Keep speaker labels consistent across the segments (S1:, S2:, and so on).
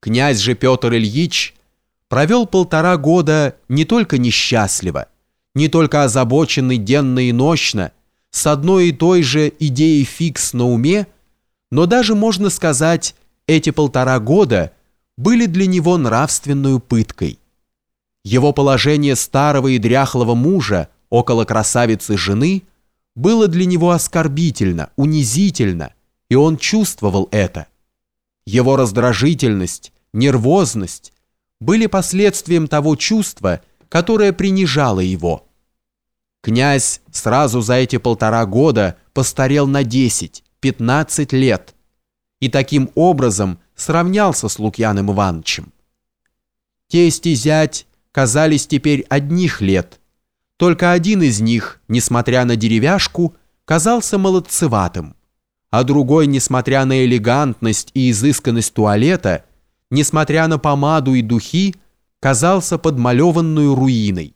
S1: Князь же Петр Ильич провел полтора года не только несчастливо, не только озабоченный денно и нощно, с одной и той же идеей фикс на уме, но даже, можно сказать, эти полтора года были для него нравственную пыткой. Его положение старого и дряхлого мужа около красавицы жены было для него оскорбительно, унизительно, и он чувствовал это. Его раздражительность, нервозность были последствием того чувства, которое принижало его. Князь сразу за эти полтора года постарел на 10-15 лет и таким образом сравнялся с Лукьяном Ивановичем. Тесть и зять казались теперь одних лет, только один из них, несмотря на деревяшку, казался молодцеватым а другой, несмотря на элегантность и изысканность туалета, несмотря на помаду и духи, казался подмалеванную руиной.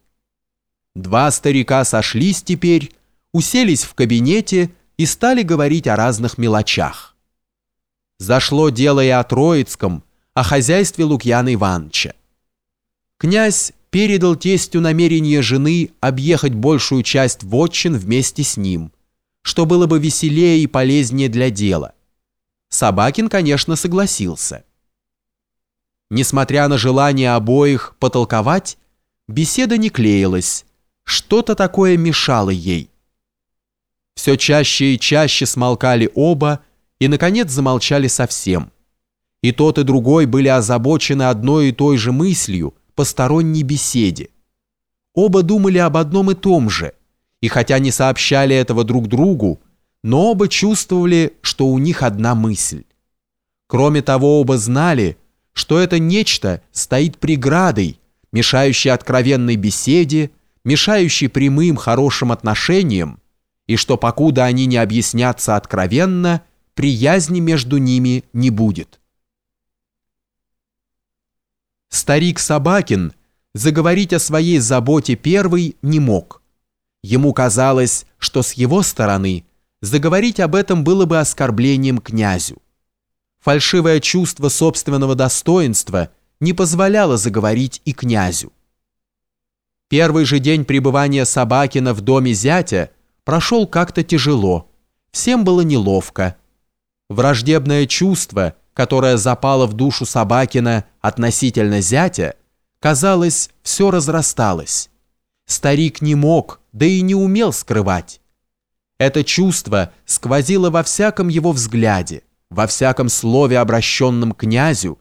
S1: Два старика сошлись теперь, уселись в кабинете и стали говорить о разных мелочах. Зашло дело и о Троицком, о хозяйстве Лукьяна Ивановича. Князь передал тестю намерение жены объехать большую часть вотчин вместе с ним – что было бы веселее и полезнее для дела. Собакин, конечно, согласился. Несмотря на желание обоих потолковать, беседа не клеилась, что-то такое мешало ей. Все чаще и чаще смолкали оба и, наконец, замолчали совсем. И тот, и другой были озабочены одной и той же мыслью, посторонней беседе. Оба думали об одном и том же – и хотя не сообщали этого друг другу, но оба чувствовали, что у них одна мысль. Кроме того, оба знали, что это нечто стоит преградой, мешающей откровенной беседе, мешающей прямым хорошим отношениям, и что покуда они не объяснятся откровенно, приязни между ними не будет. Старик Собакин заговорить о своей заботе первый не мог – Ему казалось, что с его стороны заговорить об этом было бы оскорблением князю. Фальшивое чувство собственного достоинства не позволяло заговорить и князю. Первый же день пребывания Собакина в доме зятя прошел как-то тяжело, всем было неловко. Враждебное чувство, которое запало в душу Собакина относительно зятя, казалось, все разрасталось. Старик не мог, да и не умел скрывать. Это чувство сквозило во всяком его взгляде, во всяком слове, обращенном к князю,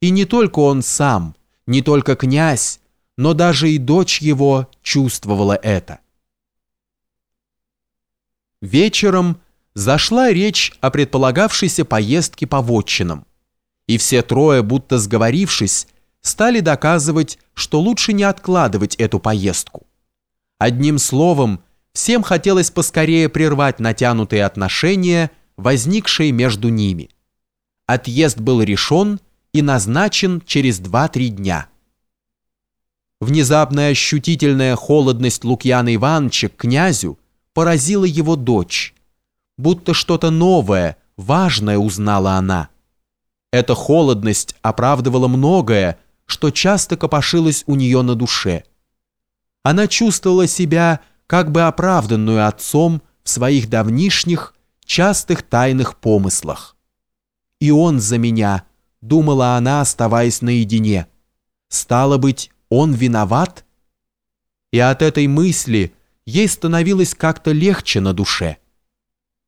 S1: и не только он сам, не только князь, но даже и дочь его чувствовала это. Вечером зашла речь о предполагавшейся поездке по вотчинам, и все трое, будто сговорившись, стали доказывать, что лучше не откладывать эту поездку. Одним словом, всем хотелось поскорее прервать натянутые отношения, возникшие между ними. Отъезд был решен и назначен через 2-3 дня. Внезапная ощутительная холодность Лукьяна Ивановича к князю поразила его дочь. Будто что-то новое, важное узнала она. Эта холодность оправдывала многое, что часто копошилось у нее на душе. Она чувствовала себя как бы оправданную отцом в своих давнишних, частых тайных помыслах. «И он за меня», — думала она, оставаясь наедине. «Стало быть, он виноват?» И от этой мысли ей становилось как-то легче на душе –